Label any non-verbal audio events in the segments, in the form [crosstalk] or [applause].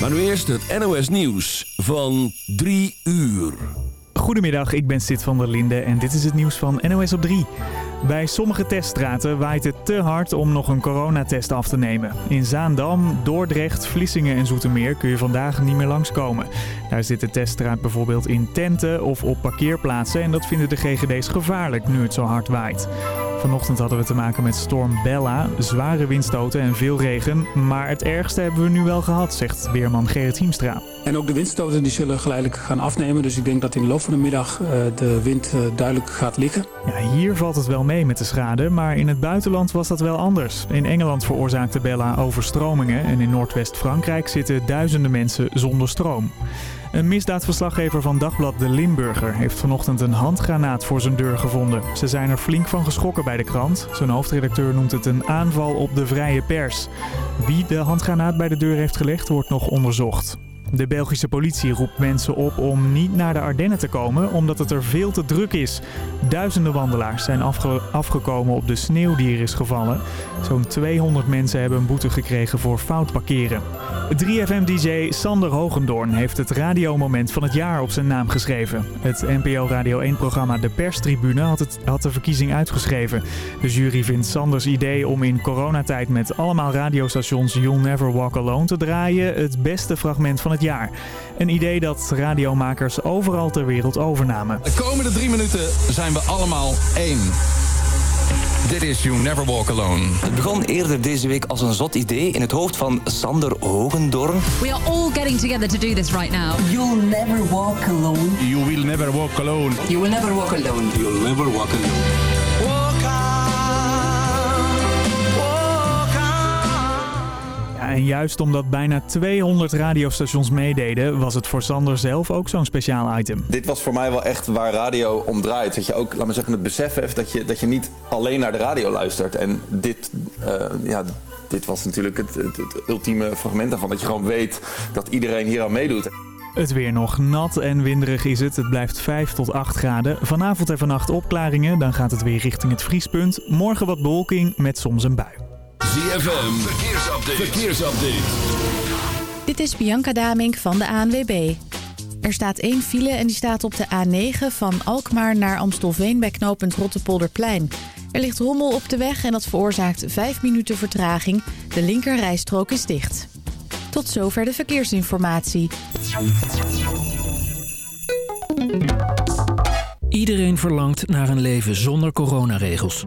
Maar nu eerst het NOS Nieuws van 3 uur. Goedemiddag, ik ben Sid van der Linde en dit is het nieuws van NOS op 3. Bij sommige teststraten waait het te hard om nog een coronatest af te nemen. In Zaandam, Dordrecht, Vlissingen en Zoetermeer kun je vandaag niet meer langskomen. Daar zit de teststraat bijvoorbeeld in tenten of op parkeerplaatsen en dat vinden de GGD's gevaarlijk nu het zo hard waait. Vanochtend hadden we te maken met storm Bella, zware windstoten en veel regen. Maar het ergste hebben we nu wel gehad, zegt weerman Gerrit Hiemstra. En ook de windstoten die zullen geleidelijk gaan afnemen. Dus ik denk dat in de loop van de middag eh, de wind eh, duidelijk gaat liggen. Ja, hier valt het wel mee met de schade, maar in het buitenland was dat wel anders. In Engeland veroorzaakte Bella overstromingen en in Noordwest-Frankrijk zitten duizenden mensen zonder stroom. Een misdaadverslaggever van Dagblad De Limburger heeft vanochtend een handgranaat voor zijn deur gevonden. Ze zijn er flink van geschrokken bij de krant. Zijn hoofdredacteur noemt het een aanval op de vrije pers. Wie de handgranaat bij de deur heeft gelegd wordt nog onderzocht. De Belgische politie roept mensen op om niet naar de Ardennen te komen omdat het er veel te druk is. Duizenden wandelaars zijn afgekomen op de sneeuw die er is gevallen. Zo'n 200 mensen hebben een boete gekregen voor fout parkeren. 3FM-dj Sander Hogendoorn heeft het radiomoment van het jaar op zijn naam geschreven. Het NPO Radio 1-programma De Perstribune had, het, had de verkiezing uitgeschreven. De jury vindt Sanders idee om in coronatijd met allemaal radiostations You'll Never Walk Alone te draaien het beste fragment van het jaar. Een idee dat radiomakers overal ter wereld overnamen. De komende drie minuten zijn we allemaal één. Dit is You Never Walk Alone. Het begon eerder deze week als een zot idee in het hoofd van Sander Hogendorn. We are all getting together to do this right now. You'll never walk alone. You will never walk alone. You will never walk alone. You'll never walk alone. En juist omdat bijna 200 radiostations meededen, was het voor Sander zelf ook zo'n speciaal item. Dit was voor mij wel echt waar radio om draait. Dat je ook, laat maar zeggen, het besef heeft dat je, dat je niet alleen naar de radio luistert. En dit, uh, ja, dit was natuurlijk het, het, het ultieme fragment daarvan. Dat je gewoon weet dat iedereen hier aan meedoet. Het weer nog nat en winderig is het. Het blijft 5 tot 8 graden. Vanavond en vannacht opklaringen. Dan gaat het weer richting het vriespunt. Morgen wat bewolking met soms een bui. ZFM, verkeersupdate. verkeersupdate. Dit is Bianca Damink van de ANWB. Er staat één file en die staat op de A9 van Alkmaar naar Amstelveen bij knooppunt Rottepolderplein. Er ligt rommel op de weg en dat veroorzaakt 5 minuten vertraging. De linkerrijstrook is dicht. Tot zover de verkeersinformatie. Iedereen verlangt naar een leven zonder coronaregels.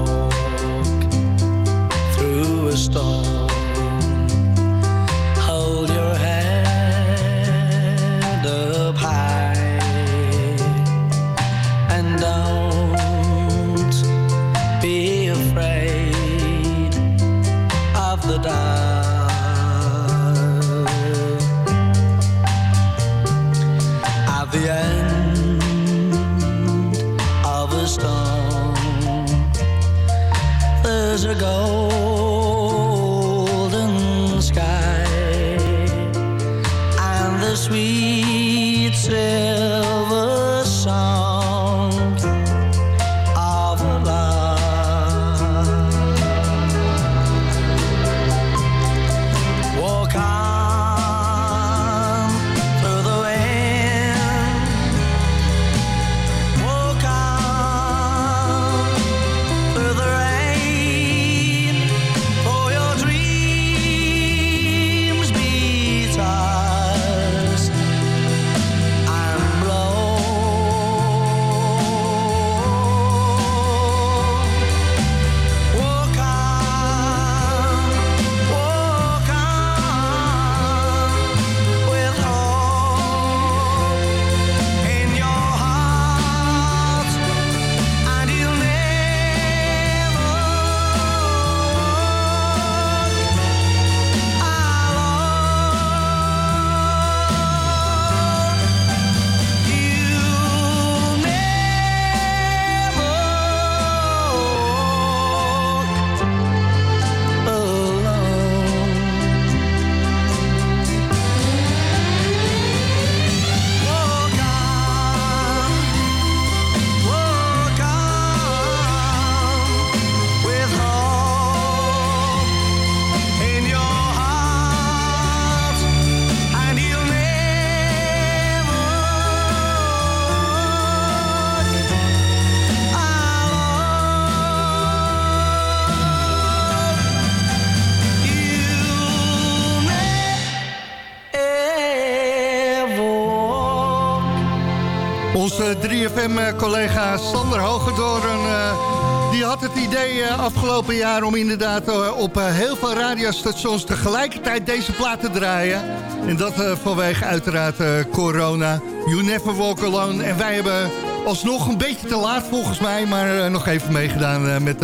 3FM-collega Sander Hogedoren... Uh, die had het idee uh, afgelopen jaar om inderdaad op heel veel radiostations... tegelijkertijd deze plaat te draaien. En dat vanwege uiteraard corona. You Never Walk Alone. En wij hebben alsnog een beetje te laat volgens mij... maar nog even meegedaan met,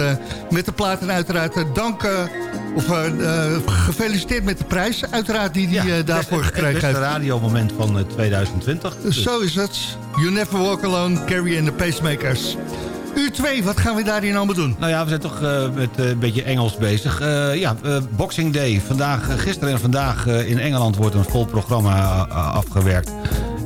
met de plaat. En uiteraard dank... Of gefeliciteerd met de prijs, uiteraard, die hij ja, daarvoor gekregen heeft. Het beste radiomoment van 2020. Dus. Zo is het. You Never Walk Alone, Carrie and the Pacemakers. Uur 2, wat gaan we daarin allemaal doen? Nou ja, we zijn toch uh, met uh, een beetje Engels bezig. Uh, ja, Boxing Day. Vandaag, gisteren en vandaag in Engeland wordt een vol programma afgewerkt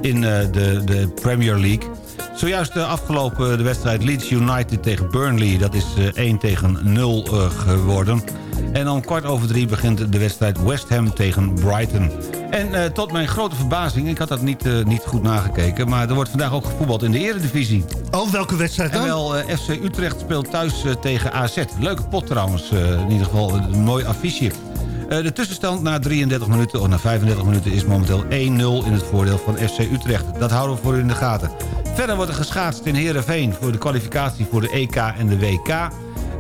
in de, de Premier League. Zojuist afgelopen de wedstrijd Leeds United tegen Burnley. Dat is 1 tegen 0 geworden. En om kwart over drie begint de wedstrijd West Ham tegen Brighton. En uh, tot mijn grote verbazing, ik had dat niet, uh, niet goed nagekeken... maar er wordt vandaag ook gevoetbald in de eredivisie. Oh, welke wedstrijd dan? En wel, uh, FC Utrecht speelt thuis tegen AZ. Leuke pot trouwens, in ieder geval een mooi affiche. de tussenstand na 33 minuten of na 35 minuten is momenteel 1-0 in het voordeel van FC Utrecht. Dat houden we voor u in de gaten. Verder wordt er geschaatst in Heerenveen voor de kwalificatie voor de EK en de WK...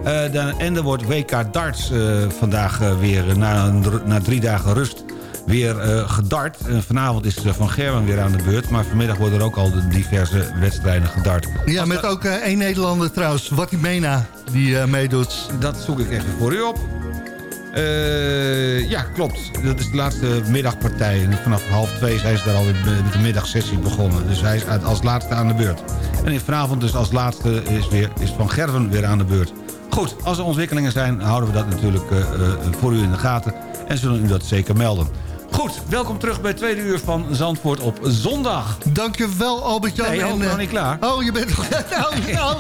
Uh, en er wordt WK darts uh, vandaag uh, weer na, na drie dagen rust weer gedart. vanavond is Van Gerwen weer aan de beurt. Maar vanmiddag worden er ook al de diverse wedstrijden gedart. Ja, met ook één Nederlander trouwens, Watimena, die meedoet. Dat zoek ik even voor u op. ja, klopt. Dat is de laatste middagpartij. En vanaf half twee zijn ze daar alweer met de middagsessie begonnen. Dus hij is als laatste aan de beurt. En vanavond dus als laatste is, weer, is Van Gerven weer aan de beurt. Goed, als er ontwikkelingen zijn, houden we dat natuurlijk uh, voor u in de gaten... en zullen u dat zeker melden. Goed, welkom terug bij het tweede uur van Zandvoort op zondag. Dankjewel Albert-Jan. Nee, ik ben nog niet klaar. Oh, je bent nog... [laughs] oh, [laughs] oh.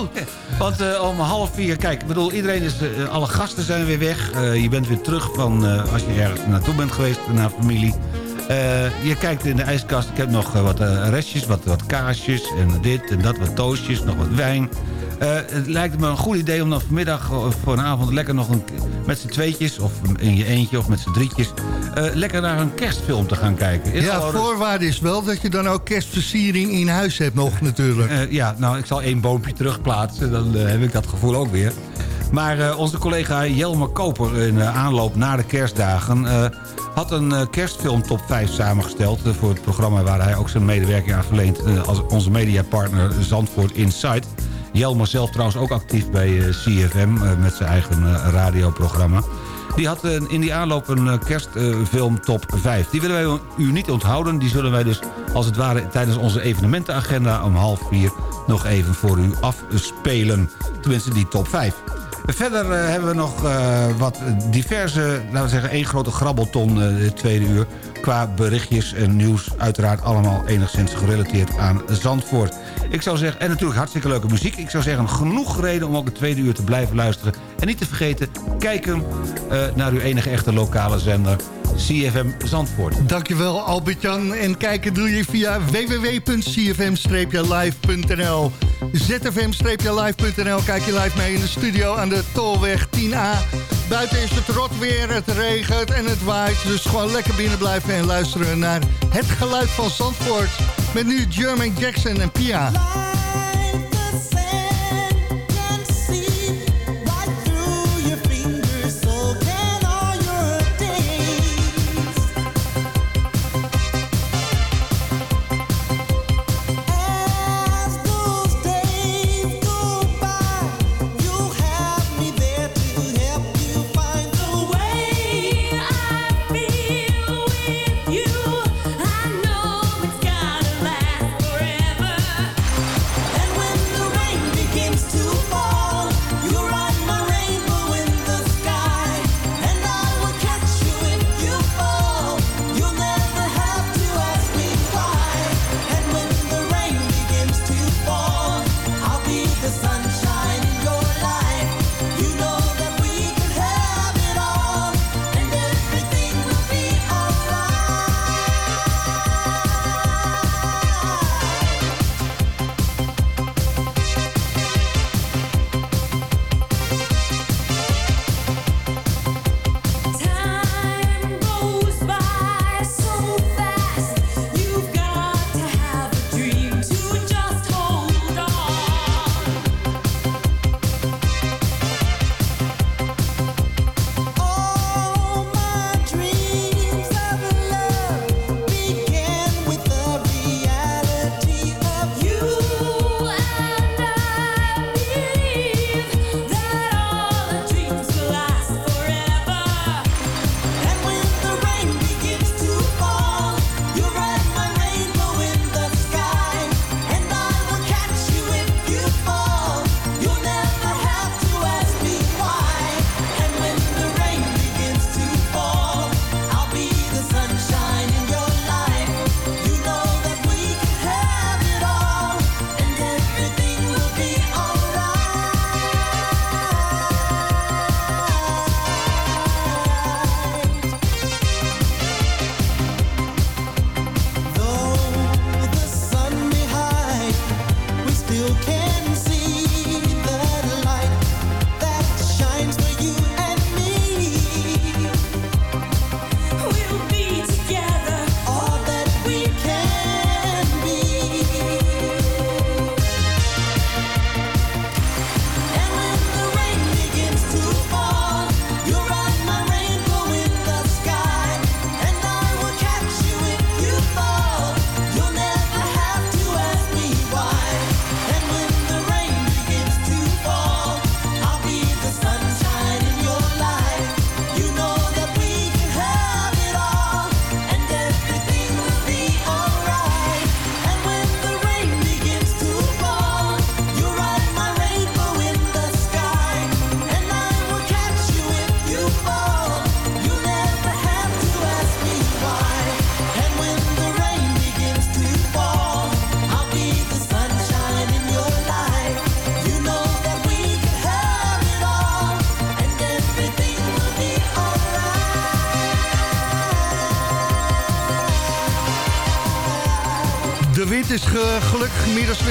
Want uh, om half vier, kijk, ik bedoel, iedereen is... Uh, alle gasten zijn weer weg. Uh, je bent weer terug van, als je ergens naartoe bent geweest, naar familie. Je kijkt in de ijskast, ik heb nog wat restjes, wat, wat kaasjes en dit en dat, wat toastjes, nog wat wijn... Het lijkt me een goed idee om dan vanmiddag of vanavond lekker nog een, met z'n tweetjes... of in je eentje of met z'n drietjes... Lekker naar een kerstfilm te gaan kijken. Ja, voorwaarde is wel dat je dan ook kerstversiering in huis hebt nog natuurlijk. Ja, nou, ik zal één boompje terugplaatsen. Dan heb ik dat gevoel ook weer. Maar onze collega Jelmer Koper in aanloop naar de kerstdagen... had een kerstfilm top 5 samengesteld... voor het programma waar hij ook zijn medewerking aan verleent... als onze mediapartner Zandvoort Insight... Jelmer zelf trouwens ook actief bij eh, CFM eh, met zijn eigen eh, radioprogramma. Die had in die aanloop een kerstfilm top 5. Die willen wij u niet onthouden. Die zullen wij dus als het ware tijdens onze evenementenagenda om half vier nog even voor u afspelen. Tenminste die top 5. Verder hebben we nog wat diverse, laten we zeggen één grote grabbelton de tweede uur. Qua berichtjes en nieuws uiteraard allemaal enigszins gerelateerd aan Zandvoort. Ik zou zeggen, en natuurlijk hartstikke leuke muziek. Ik zou zeggen, genoeg reden om ook het tweede uur te blijven luisteren. En niet te vergeten, kijken uh, naar uw enige echte lokale zender. CFM Zandvoort. Dankjewel Albert-Jan. En kijken doe je via www.cfm-live.nl zfm-live.nl Kijk je live mee in de studio aan de Tolweg 10A. Buiten is het rot weer, het regent en het waait. Dus gewoon lekker binnen blijven en luisteren naar het geluid van Zandvoort. Met nu Jermaine Jackson en Pia.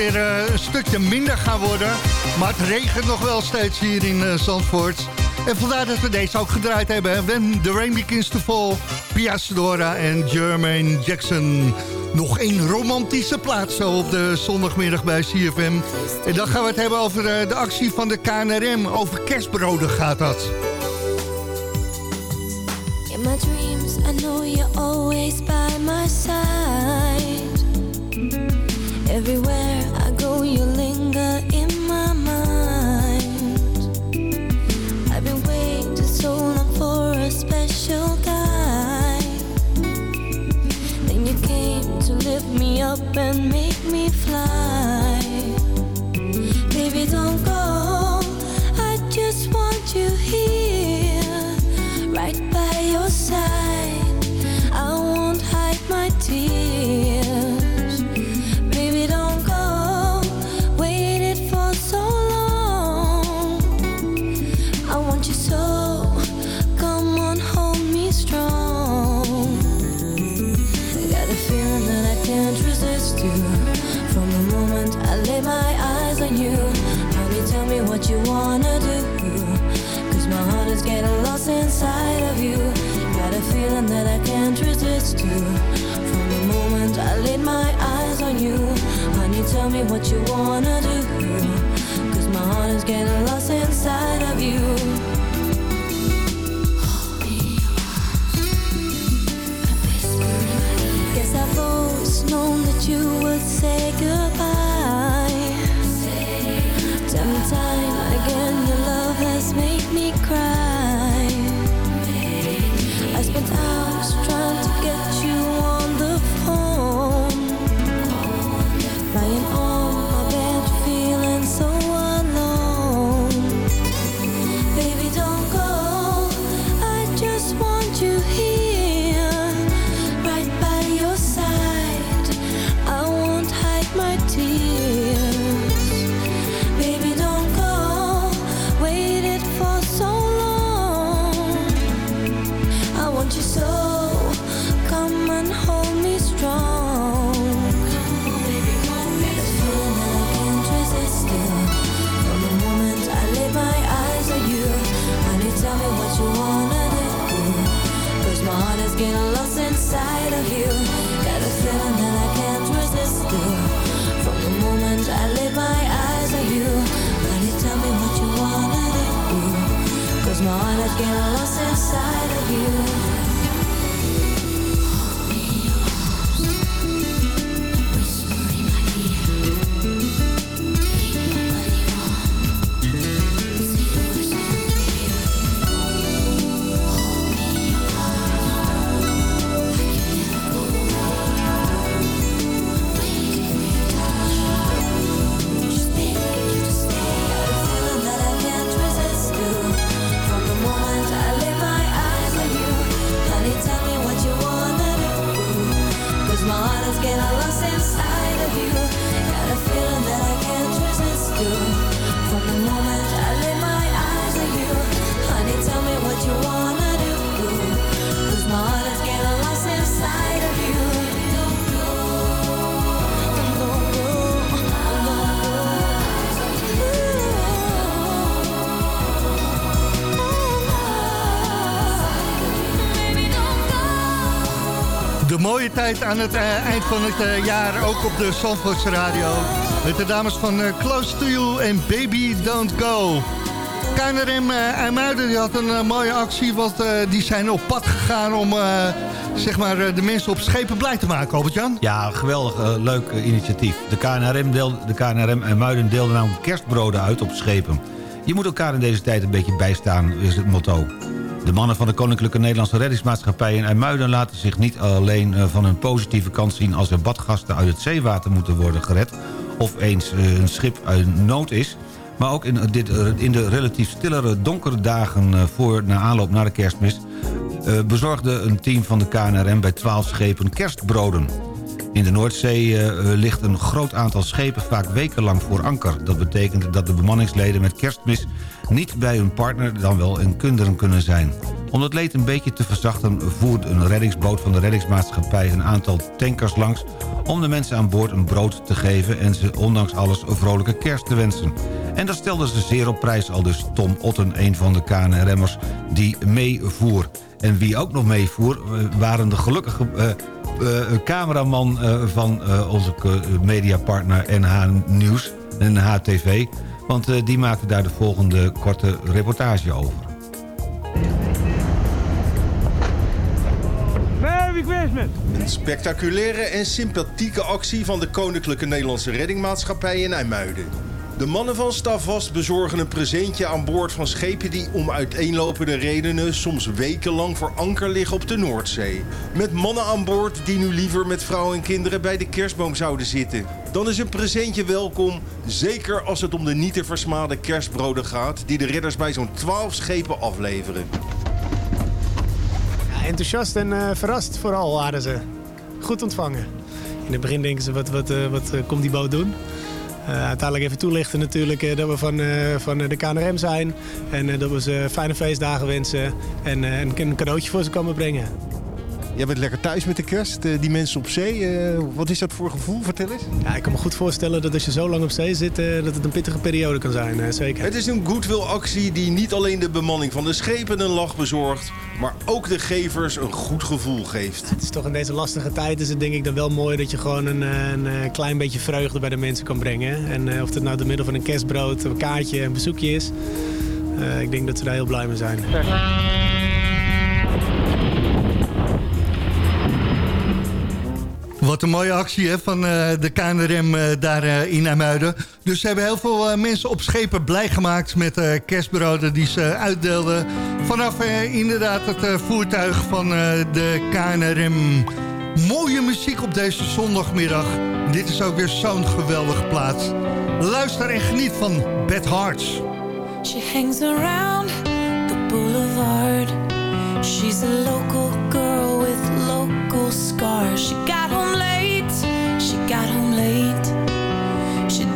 Eh, een stukje minder gaan worden. Maar het regent nog wel steeds hier in eh, Zandvoort. En vandaar dat we deze ook gedraaid hebben. When the Rain Begins to Fall, Pia Sedora en Jermaine Jackson. Nog één romantische plaats zo op de zondagmiddag bij CFM. En dan gaan we het hebben over eh, de actie van de KNRM. Over kerstbroden gaat dat. In my dreams, I know you're always by my side. Everywhere up me From the moment I lay my eyes on you, honey, tell me what you wanna do. Cause my heart is getting lost inside of you. Got a feeling that I can't resist you. From the moment I laid my eyes on you, honey, tell me what you wanna do. Cause my heart is getting lost inside of you. Say goodbye. My heart is getting lost aan het eh, eind van het eh, jaar, ook op de Zandvoortse Radio. Met de dames van eh, Close to You en Baby Don't Go. KNRM IJmuiden die had een mooie actie, want die zijn op pad gegaan om zeg maar, de mensen op schepen blij te maken, Albert-Jan. Ja, geweldig leuk initiatief. De KNRM, deelde, de KNRM en Muiden deelden namelijk kerstbroden uit op schepen. Je moet elkaar in deze tijd een beetje bijstaan, is het motto. De mannen van de Koninklijke Nederlandse Reddingsmaatschappij in IJmuiden laten zich niet alleen eh, van hun positieve kant zien als er badgasten uit het zeewater moeten worden gered of eens eh, een schip uit nood is, maar ook in, dit, eh, in de relatief stillere donkere dagen voor na aanloop naar de kerstmis bezorgde een team van de KNRM bij 12 schepen kerstbroden. In de Noordzee eh, ligt een groot aantal schepen vaak wekenlang voor anker. Dat betekent dat de bemanningsleden met kerstmis niet bij hun partner dan wel in kinderen kunnen zijn. Om het leed een beetje te verzachten voert een reddingsboot van de reddingsmaatschappij een aantal tankers langs om de mensen aan boord een brood te geven en ze ondanks alles een vrolijke kerst te wensen. En dat stelde ze zeer op prijs, al dus Tom Otten, een van de KNRM'ers die meevoer. En wie ook nog meevoer eh, waren de gelukkige eh, eh, cameraman eh, van eh, onze eh, mediapartner NH Nieuws, NH TV. Want eh, die maakte daar de volgende korte reportage over. Merry Christmas! Een spectaculaire en sympathieke actie van de Koninklijke Nederlandse Reddingmaatschappij in IJmuiden. De mannen van Stavast bezorgen een presentje aan boord van schepen die om uiteenlopende redenen soms wekenlang voor anker liggen op de Noordzee. Met mannen aan boord die nu liever met vrouwen en kinderen bij de kerstboom zouden zitten. Dan is een presentje welkom, zeker als het om de niet te versmade kerstbroden gaat die de redders bij zo'n 12 schepen afleveren. Ja, enthousiast en eh, verrast vooral waren ze. Goed ontvangen. In het begin denken ze, wat, wat, eh, wat eh, komt die boot doen? Eh, uiteindelijk even toelichten natuurlijk eh, dat we van, eh, van de KNRM zijn. En dat we ze fijne feestdagen wensen. En een cadeautje voor ze komen brengen. Jij bent lekker thuis met de kerst, eh, die mensen op zee. eh, wat is dat voor gevoel? Vertel eens. Ja, ik kan me goed voorstellen dat als je zo lang op zee zit, eh, dat het een pittige periode kan zijn. zeker. Het is een goodwill actie die niet alleen de bemanning van de schepen een lach bezorgt, maar ook de gevers een goed gevoel geeft. Het is toch in deze lastige tijd is het denk ik dan wel mooi dat je gewoon een, een klein beetje vreugde bij de mensen kan brengen. En eh, of het nou door middel van een kerstbrood, een kaartje, een bezoekje is. eh, ik denk dat we daar heel blij mee zijn. Wat een mooie actie hè, van eh, de KNRM eh, daar eh, in Amuiden. Dus ze hebben heel veel mensen op schepen blij gemaakt... met kerstbroden die ze uitdeelden... vanaf inderdaad het voertuig van de KNRM. Mooie muziek op deze zondagmiddag. Dit is ook weer zo'n geweldige plaats. Luister en geniet van Bad Hearts. She hangs around the boulevard. She's a local girl with local scars. She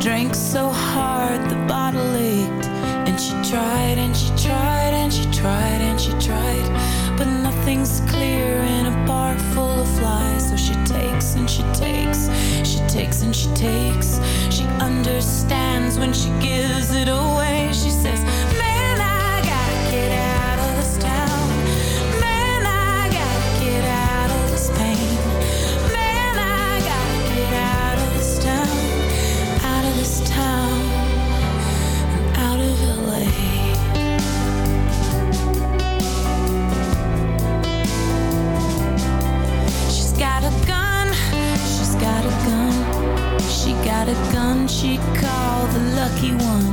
drank so hard the bottle ached. And she tried and she tried and she tried and she tried. But nothing's clear in a bar full of flies. So she takes and she takes, she takes and she takes. She understands when she gives it away. She says, got a gun she called the lucky one.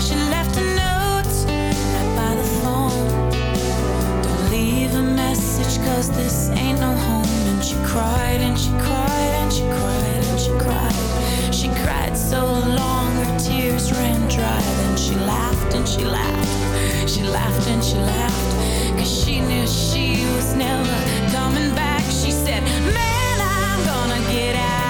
She left a note right by the phone. Don't leave a message cause this ain't no home. And she cried and she cried and she cried and she cried. She cried so long her tears ran dry. Then she laughed and she laughed. She laughed and she laughed. Cause she knew she was never coming back. She said, Man, I'm gonna get out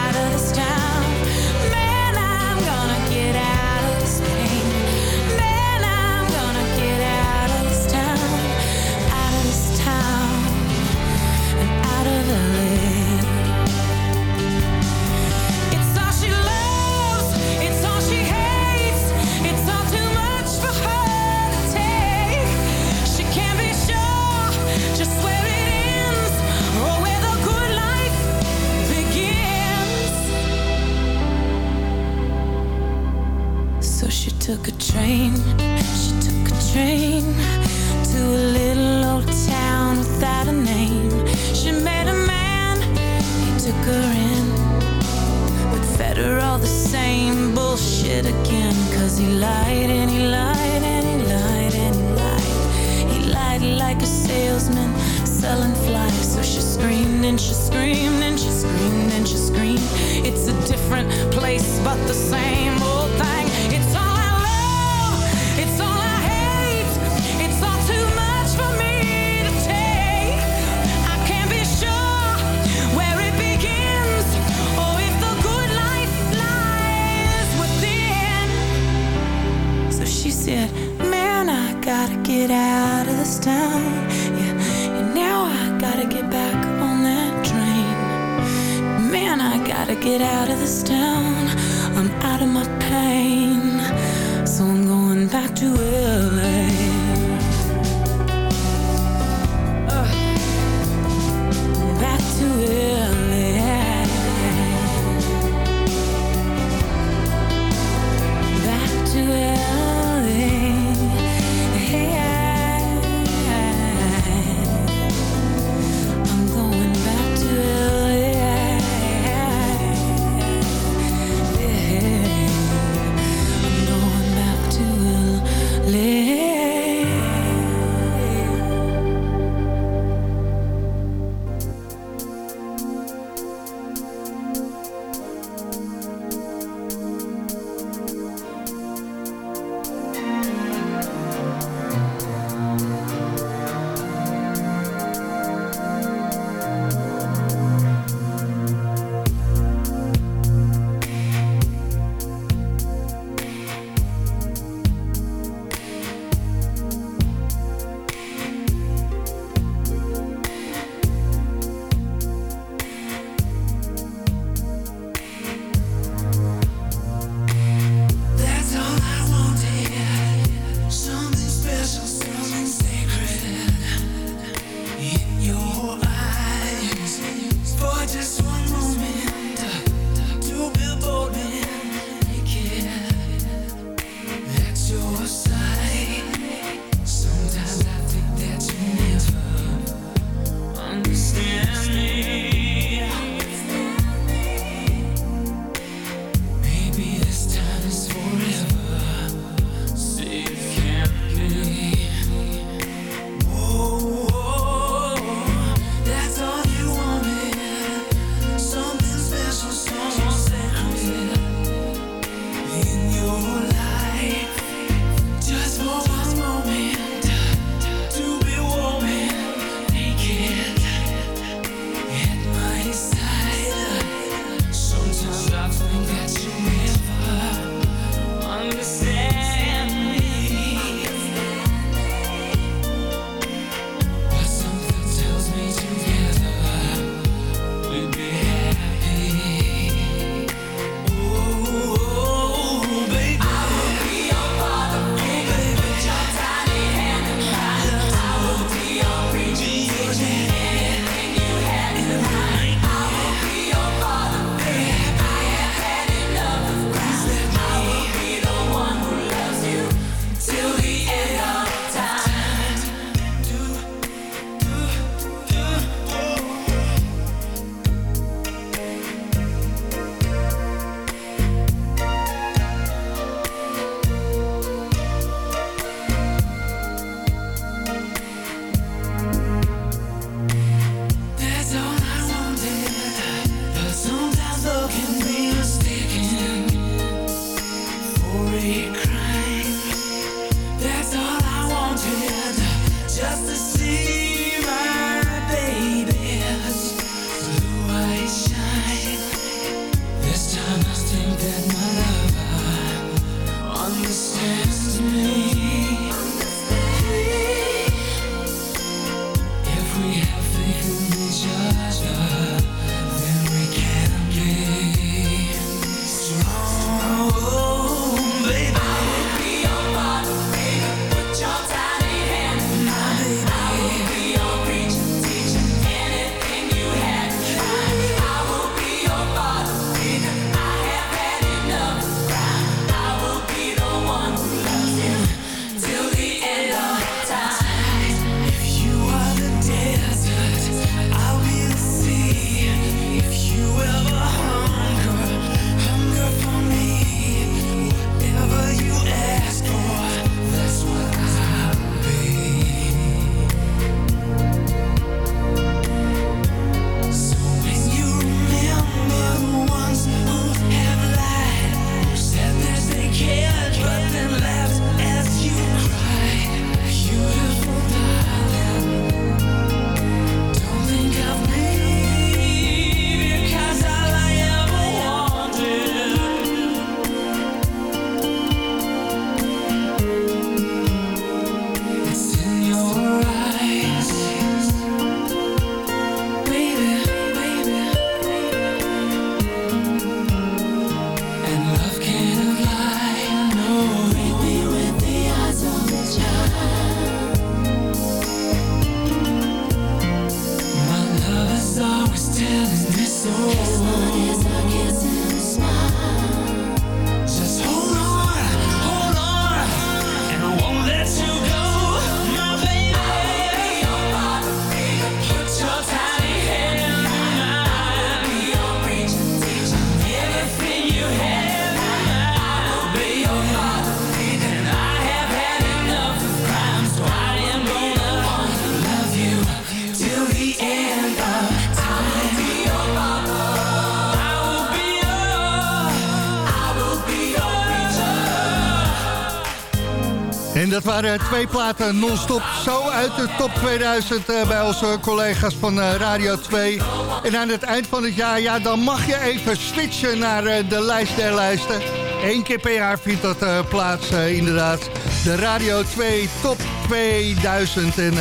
dat waren twee platen non-stop zo uit de top 2000 uh, bij onze collega's van uh, Radio 2. En aan het eind van het jaar, ja, dan mag je even switchen naar de lijst der lijsten. Eén keer per jaar vindt dat plaats, inderdaad. De Radio 2 Top 2000. En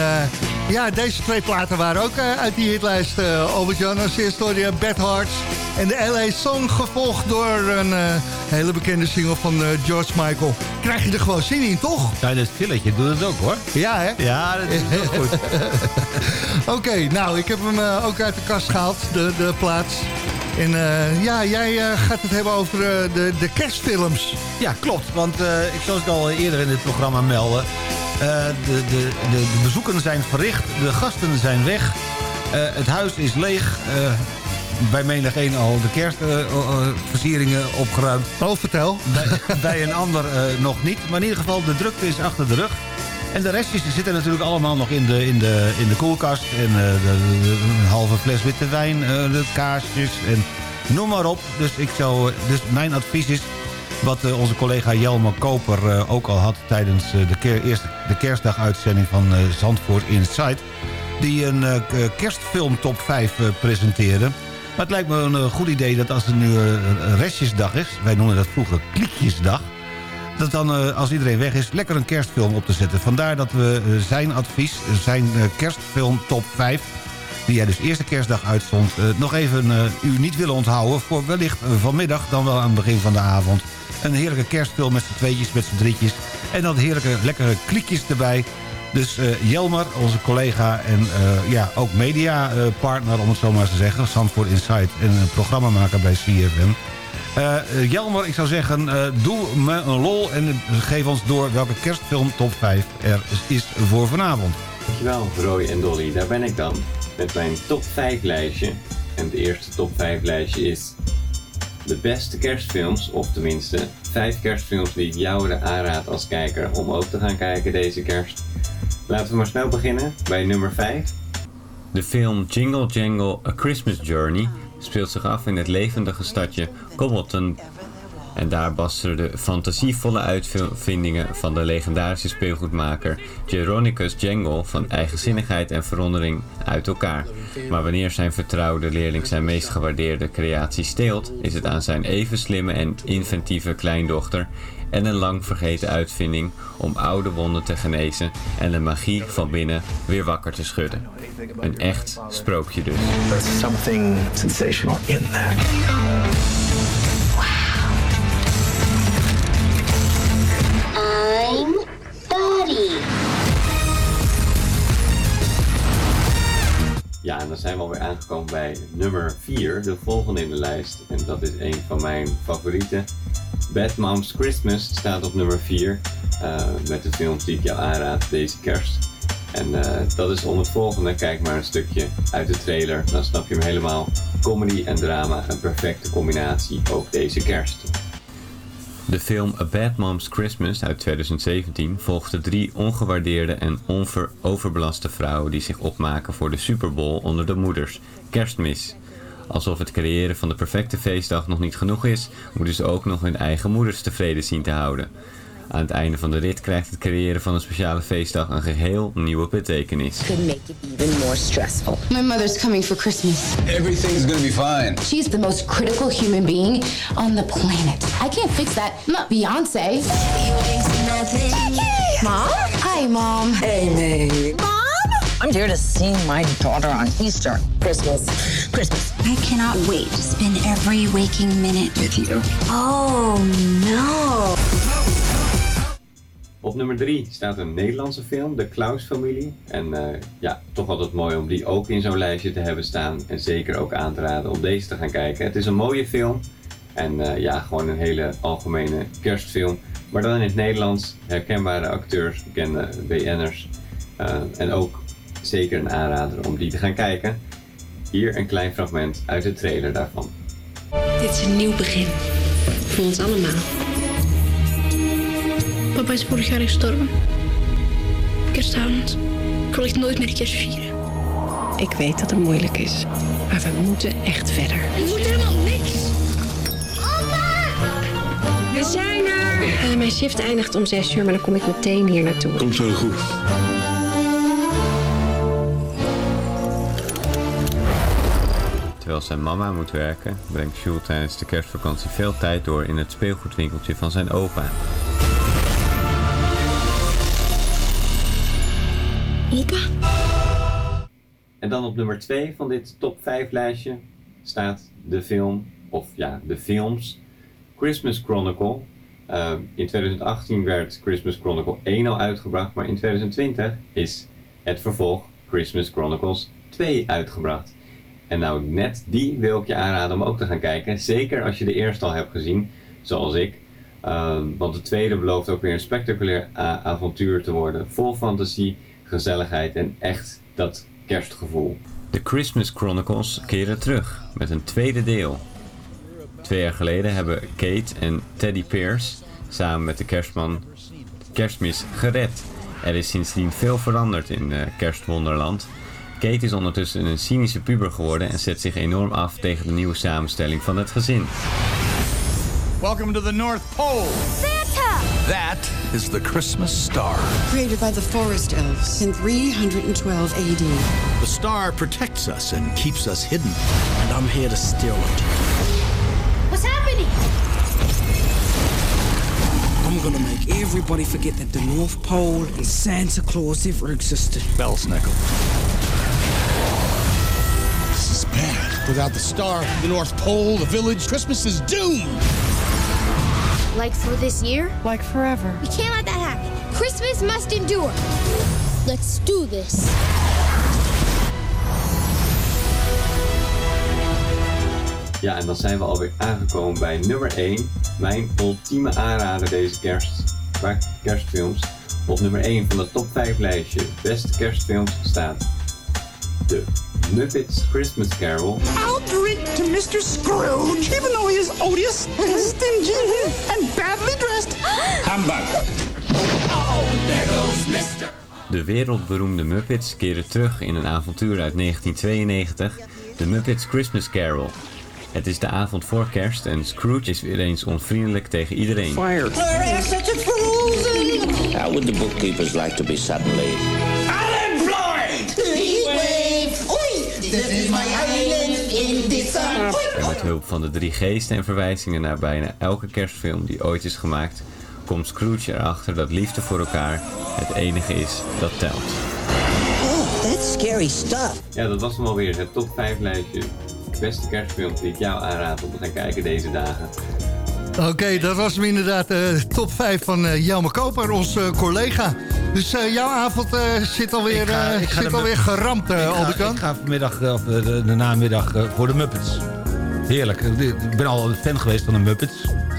ja, deze twee platen waren ook uit die hitlijst. Albert-Jan, als eerste Bad Hearts en de LA Song, gevolgd door een hele bekende single van George Michael. Krijg je er gewoon zin in, toch? Ja, dat stilletje doet het ook, hoor. Ja, hè? Ja, dat is heel goed. [laughs] Oké, okay, nou, ik heb hem uh, ook uit de kast gehaald, de, de plaats. En uh, ja, jij uh, gaat het hebben over de, de kerstfilms. Ja, klopt. Want ik zoals ik al eerder in dit programma melden... de, de, de, de bezoeken zijn verricht, de gasten zijn weg... het huis is leeg bij menig een al de kerstversieringen uh, opgeruimd. Oh, vertel. Bij, bij een ander nog niet. Maar in ieder geval, de drukte is achter de rug. En de restjes zitten natuurlijk allemaal nog in de, in de, in de koelkast. En uh, de, de, een halve fles witte wijn, de kaarsjes en noem maar op. Dus, ik zou, dus mijn advies is, wat onze collega Jelmer Koper ook al had... tijdens de, keer, eerste, de kerstdaguitzending van Zandvoort Inside... die een kerstfilm top 5 presenteerde... Maar het lijkt me een goed idee dat als er nu een restjesdag is... wij noemen dat vroeger klikjesdag... dat dan als iedereen weg is lekker een kerstfilm op te zetten. Vandaar dat we zijn advies, zijn kerstfilm top 5... die jij dus eerste kerstdag uitstond... nog even u niet willen onthouden... voor wellicht vanmiddag, dan wel aan het begin van de avond... een heerlijke kerstfilm met z'n tweetjes, met z'n drietjes... en dan heerlijke, lekkere klikjes erbij... Dus uh, Jelmer, onze collega en uh, ja, ook mediapartner, om het zo maar te zeggen... Zandvoort Insight en een programmamaker bij CFM. Uh, Jelmer, ik zou zeggen, doe me een lol en geef ons door welke kerstfilm top 5 er is voor vanavond. Dankjewel, Roy en Dolly. Daar ben ik dan, met mijn top 5 lijstje. En het eerste top 5 lijstje is de beste kerstfilms, of tenminste vijf kerstfilms die ik jou aanraad als kijker om ook te gaan kijken deze kerst. Laten we maar snel beginnen bij nummer 5. De film Jingle Jangle A Christmas Journey speelt zich af in het levendige stadje Cobbleton. En daar basten de fantasievolle uitvindingen van de legendarische speelgoedmaker Jeronicus Jangle van eigenzinnigheid en verwondering uit elkaar. Maar wanneer zijn vertrouwde leerling zijn meest gewaardeerde creatie steelt, is het aan zijn even slimme en inventieve kleindochter en een lang vergeten uitvinding om oude wonden te genezen en de magie van binnen weer wakker te schudden. Een echt sprookje dus. There's something sensational in that. Ja, en dan zijn we alweer aangekomen bij nummer 4, de volgende in de lijst. En dat is een van mijn favorieten. Bad Moms Christmas staat op nummer 4. Uh, met de films die ik jou aanraad deze kerst. En uh, dat is het volgende. Kijk maar een stukje uit de trailer. Dan snap je hem helemaal. Comedy en drama, een perfecte combinatie, ook deze kerst. De film A Bad Mom's Christmas uit 2017 volgt de drie ongewaardeerde en overbelaste vrouwen die zich opmaken voor de Super Bowl onder de moeders. Kerstmis. Alsof het creëren van de perfecte feestdag nog niet genoeg is, moeten ze ook nog hun eigen moeders tevreden zien te houden. Aan het einde van de rit krijgt het creëren van een speciale feestdag een geheel nieuwe betekenis. Could make it even more stressful. My mother's coming for Christmas. Everything's gonna be fine. She's the most critical human being on the planet. I can't fix that. I'm not Beyonce. Mom? Hi, Mom. Hey, May. Mom? I'm here to see my daughter on Easter. Christmas. Christmas. I cannot wait to spend every waking minute with you. Oh. Op nummer 3 staat een Nederlandse film, De Klaus-familie. En uh, ja, toch altijd mooi om die ook in zo'n lijstje te hebben staan. En zeker ook aan te raden om deze te gaan kijken. Het is een mooie film. En uh, ja, gewoon een hele algemene kerstfilm. Maar dan in het Nederlands. Herkenbare acteurs, bekende BN'ers. Uh, en ook zeker een aanrader om die te gaan kijken. Hier een klein fragment uit de trailer daarvan. Dit is een nieuw begin. Voor ons allemaal. Papa is vorig jaar gestorven. Kerstavond. Ik wil echt nooit meer kerst vieren. Ik weet dat het moeilijk is. Maar we moeten echt verder. Je moet helemaal niks. We zijn er! mijn shift eindigt om 6 uur, maar dan kom ik meteen hier naartoe. Komt zo goed. Terwijl zijn mama moet werken, brengt Jules tijdens de kerstvakantie veel tijd door in het speelgoedwinkeltje van zijn opa. En dan op nummer 2 van dit top 5 lijstje staat de film, of ja, de films Christmas Chronicle. Uh, in 2018 werd Christmas Chronicle 1 al uitgebracht, maar in 2020 is het vervolg Christmas Chronicles 2 uitgebracht. En nou, net die wil ik je aanraden om ook te gaan kijken. Zeker als je de eerste al hebt gezien, zoals ik. Uh, want de tweede belooft ook weer een spectaculair avontuur te worden. Vol fantasie, gezelligheid en echt dat kerstgevoel. De Christmas Chronicles keren terug met een tweede deel. Twee jaar geleden hebben Kate en Teddy Pierce samen met de kerstman kerstmis gered. Er is sindsdien veel veranderd in eh, kerstwonderland. Kate is ondertussen een cynische puber geworden en zet zich enorm af tegen de nieuwe samenstelling van het gezin. Welcome to the North Pole. Santa! That is the Christmas star. Created by the forest elves in 312 AD. The star protects us and keeps us hidden. And I'm here to steal it. What's happening? I'm gonna make everybody forget that the North Pole and Santa Claus ever existed. Belsnickel. This is bad. Without the star, the North Pole, the village, Christmas is doomed. Like for this year? Like forever. We can't let that happen. Christmas must endure. Let's do this. Ja, en dan zijn we alweer aangekomen bij nummer 1. Mijn ultieme aanrader deze kerst, qua kerstfilms. Op nummer 1 van de top 5 lijstje beste kerstfilms staat de Muppets Christmas Carol. I'll drink to Mr. Scrooge, even though he is odious and stingy and badly dressed. Humbug. Oh, there goes Mr. De wereldberoemde Muppets keren terug in een avontuur uit 1992, de Muppets Christmas Carol. Het is de avond voor kerst en Scrooge is weer eens onvriendelijk tegen iedereen. Fired. such a fools How would the bookkeepers like to be suddenly This is my island in the sun. En met hulp van de drie geesten en verwijzingen naar bijna elke kerstfilm die ooit is gemaakt, komt Scrooge erachter dat liefde voor elkaar het enige is dat telt. Oh, that's scary stuff. Ja, dat was hem alweer, het top 5 lijstje. Beste kerstfilms die ik jou aanraad om te gaan kijken deze dagen. Oké, dat was hem inderdaad de top 5 van uh, Jelme Koper, onze collega. Dus uh, jouw avond uh, zit alweer, Ik ga- ik ga zit alweer geramd, Ik ga, ik vanmiddag, of de, de, namiddag eh, voor de Muppets. Heerlijk. Ik ik ben al een fan geweest van de Muppets.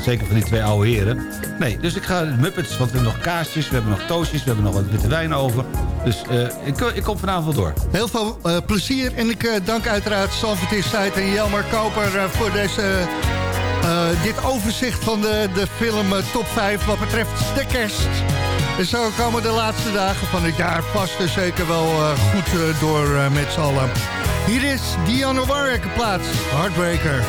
Zeker van die twee oude heren. Nee, dus ik ga de Muppets, want we hebben nog kaasjes, we hebben nog toastjes, we hebben nog wat witte wijn over. Dus eh, ik, ik kom vanavond door. Heel veel eh, plezier en ik eh, dank uiteraard Sanford Insight en Jelmer Koper eh, voor deze, eh, dit overzicht van de, de film eh, top 5 wat betreft de kerst. En zo komen de laatste dagen van het jaar vast en zeker wel eh, goed eh, door eh, met z'n allen. Hier is Dionne Warwick plaats, Heartbreaker.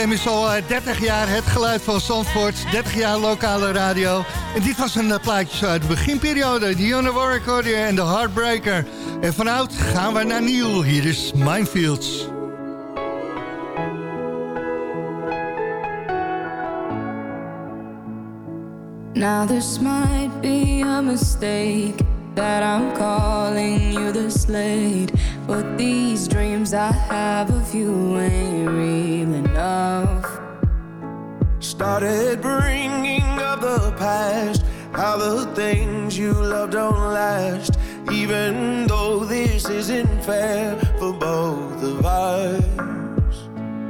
CFM is al eh, 30 jaar het geluid van Zandvoort. 30 jaar lokale radio. En dit was een eh, plaatje uit de beginperiode. Dionne Warwick en de Heartbreaker. En vanuit gaan we naar Nieuw. Hier is Minefields. Now this might be a mistake that I'm calling you the slate, but these dreams I have of you ain't real enough. Started bringing up the past, how the things you love don't last, even though this isn't fair for both of us.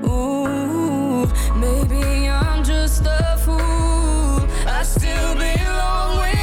Ooh, maybe I'm just a fool. I still belong with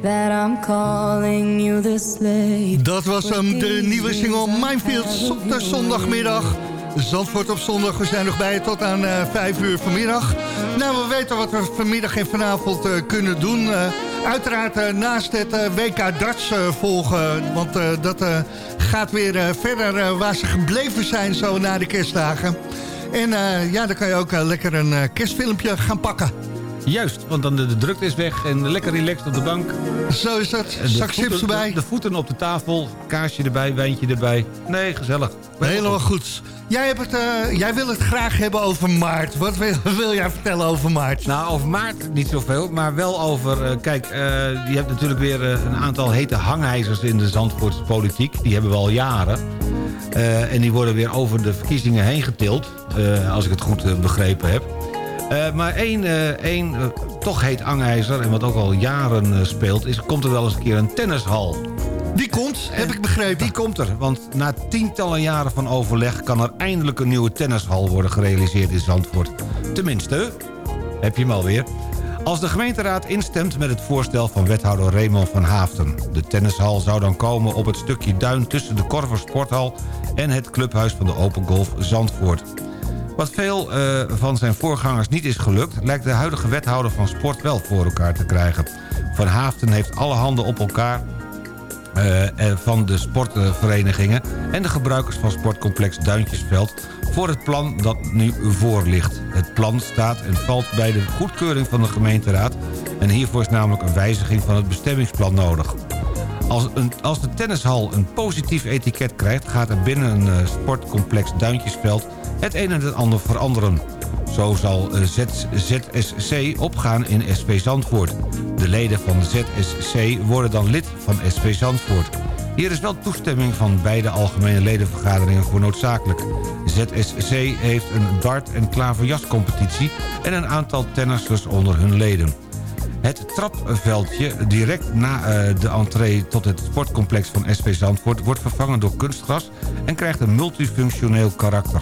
that I'm calling you slave. Dat was hem, de nieuwe single Minefields op de zondagmiddag. Zandvoort op zondag, we zijn nog bij je tot aan eh 5 uur vanmiddag. Nou, we weten wat we vanmiddag en vanavond eh, kunnen doen. Eh, uiteraard naast het WK darts volgen. Want dat gaat weer verder waar ze gebleven zijn zo na de kerstdagen. En ja, dan kan je ook lekker een kerstfilmpje gaan pakken. Juist, want dan de, de drukte is weg en lekker relaxed op de bank. Zo is de Zak chips erbij. De, de voeten op de tafel, kaarsje erbij, wijntje erbij. Nee, gezellig. Helemaal goed. Jij, hebt het, eh, jij wil het graag hebben over maart. Wat wil, [laughs] wil jij vertellen over maart? Nou, over maart niet zoveel, maar wel over... eh, kijk, eh, je hebt natuurlijk weer eh, een aantal hete hangijzers in de Zandvoortse politiek. Die hebben we al jaren. Eh, en die worden weer over de verkiezingen heen getild. eh, als ik het goed eh, begrepen heb. Eh, maar één, eh, één eh, toch heet hangijzer, en wat ook al jaren speelt... Is, komt er wel eens een keer een tennishal. Die komt, heb ik begrepen. Die komt er, want na tientallen jaren van overleg... kan er eindelijk een nieuwe tennishal worden gerealiseerd in Zandvoort. Tenminste, heb je hem alweer. Als de gemeenteraad instemt met het voorstel van wethouder Raymond van Haafden. De tennishal zou dan komen op het stukje duin tussen de Korver Sporthal... en het clubhuis van de Open Golf Zandvoort. Wat veel eh, van zijn voorgangers niet is gelukt... lijkt de huidige wethouder van sport wel voor elkaar te krijgen. Van Haafden heeft alle handen op elkaar eh, eh, van de sportverenigingen... en de gebruikers van sportcomplex Duintjesveld... voor het plan dat nu voor ligt. Het plan staat en valt bij de goedkeuring van de gemeenteraad... en hiervoor is namelijk een wijziging van het bestemmingsplan nodig. Als, een, als de tennishal een positief etiket krijgt... gaat er binnen een eh, sportcomplex Duintjesveld het een en het ander veranderen. Zo zal eh, ZSC opgaan in SV Zandvoort. De leden van ZSC worden dan lid van SV Zandvoort. Hier is wel toestemming van beide algemene ledenvergaderingen voor noodzakelijk. ZSC heeft een dart- en klaverjascompetitie en een aantal tennissers onder hun leden. Het trapveldje direct na eh, de entree tot het sportcomplex van SV Zandvoort... wordt vervangen door kunstgras en krijgt een multifunctioneel karakter.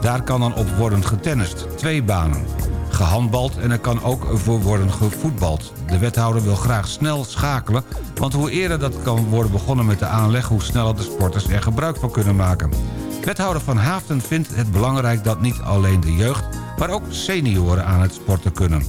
Daar kan dan op worden getennist, twee banen. Gehandbald en er kan ook voor worden gevoetbald. De wethouder wil graag snel schakelen... want hoe eerder dat kan worden begonnen met de aanleg... hoe sneller de sporters er gebruik van kunnen maken. Wethouder Van Haafden vindt het belangrijk dat niet alleen de jeugd... maar ook senioren aan het sporten kunnen.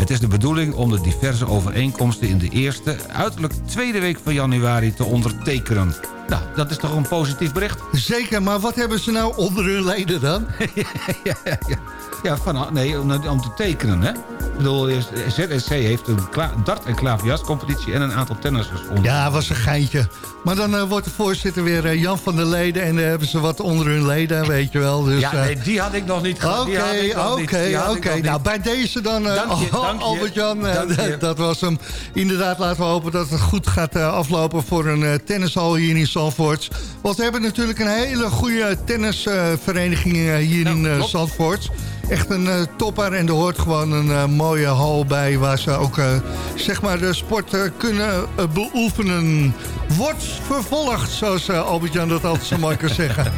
Het is de bedoeling om de diverse overeenkomsten in de eerste... uiterlijk tweede week van januari te ondertekenen. Nou, dat is toch een positief bericht? Zeker, maar wat hebben ze nou onder hun leden dan? [laughs] ja, ja, ja. ja van, nee, om, om te tekenen, hè? Ik bedoel, ZSC heeft een dart- en klaverjascompetitie... en een aantal tennissers onder. Ja, was een geintje. Maar dan eh, wordt de voorzitter weer eh, Jan van der Leden... en dan hebben ze wat onder hun leden, weet je wel. Dus, ja, eh, nee, die had ik nog niet gehad. Oké, oké, oké. Nou, bij deze dan, eh. [laughs] Albert-Jan, eh, [laughs] dat was hem. Inderdaad, laten we hopen dat het goed gaat eh, aflopen voor een eh, tennishal hier in Zandvoort. Want we hebben natuurlijk een hele goede tennisvereniging eh, hier in eh. Zandvoort. Echt een eh, topper en er hoort gewoon een mooie hal bij... waar ze ook zeg maar de sport kunnen beoefenen. Wordt vervolgd, zoals Albert-Jan dat altijd zo mooi kan zeggen.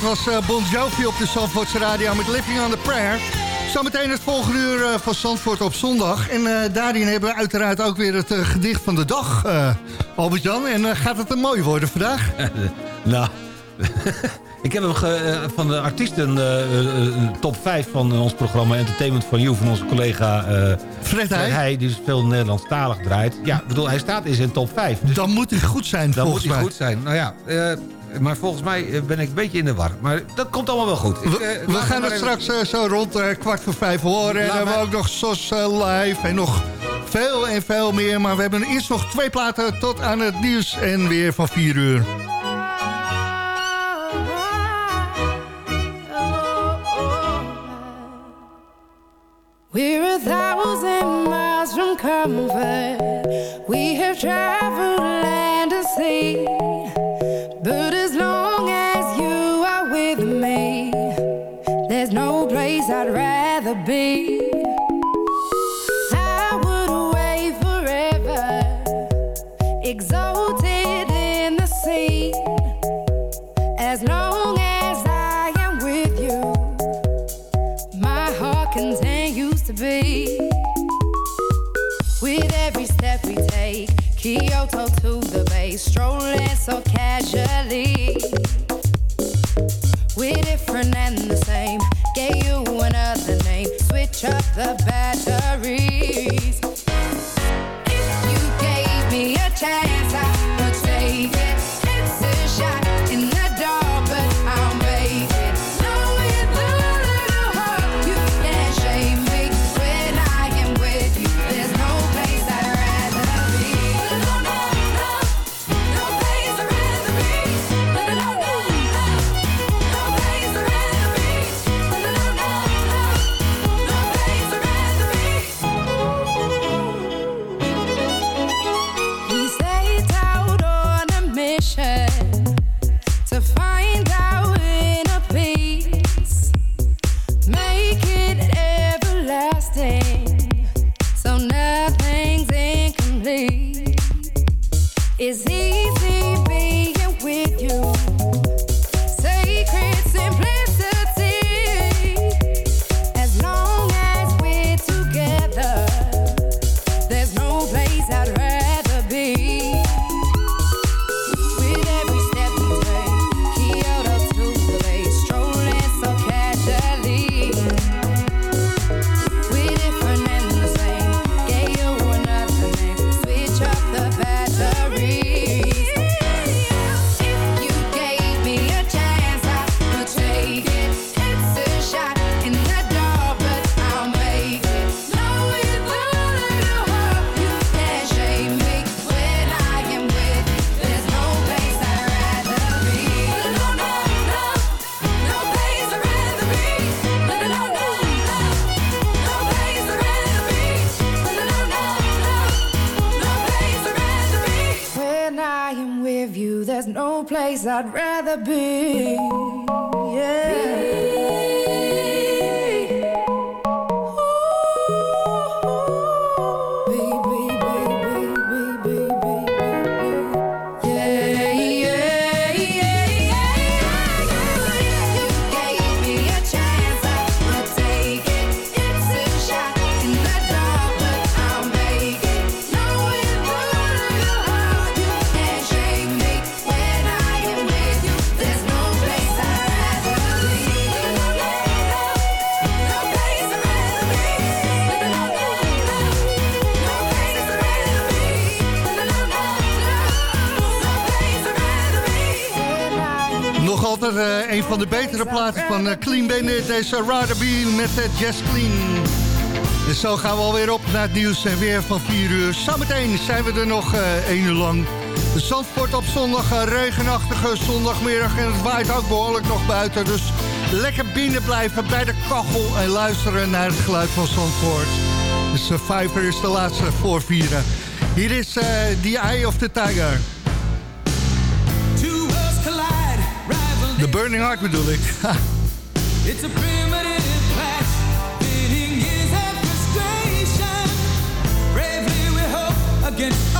Dat was uh, Bon Jovi op de Zandvoortse Radio met Living on the Prayer. Zometeen het volgende uur uh, van Zandvoort op zondag. En uh, daarin hebben we uiteraard ook weer het gedicht van de dag, Albert-Jan. En gaat het een mooi worden vandaag? [laughs] nou... [laughs] Ik heb hem van de artiesten uh, top 5 van ons programma Entertainment for You... van onze collega Fred Heij. Heij, die veel Nederlandstalig draait. Ja, bedoel, hij staat in zijn top 5. Dus dan moet hij goed zijn, dan volgens mij. Dan moet hij goed zijn. Nou ja, maar volgens mij ben ik een beetje in de war. Maar dat komt allemaal wel goed. We, ik, we gaan het straks uh, zo rond uh, kwart voor vijf horen. En dan hebben we ook nog SOS uh, live en nog veel en veel meer. Maar we hebben eerst nog twee platen tot aan het nieuws en weer van vier uur. We're a thousand miles from comfort. We have traveled land and sea. Rather be. Up the batteries. Uh, een van de betere platen van uh, Clean Bandit. Deze Rather Be met uh, Jazz Clean. En zo gaan we alweer op naar het nieuws en weer van 4 uur. Zometeen zijn we er nog 1 uur lang. De Zandvoort op zondag, een regenachtige zondagmiddag. En het waait ook behoorlijk nog buiten. Dus lekker binnen blijven bij de kachel en luisteren naar het geluid van Zandvoort. De Survivor is de laatste voorvieren. Hier is The Eye of the Tiger. The Burning Heart bedoel ik. It's a primitive pitting years of frustration. Bravely we hope against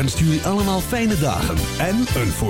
ZFM wenst jullie allemaal fijne dagen en een voorspoedig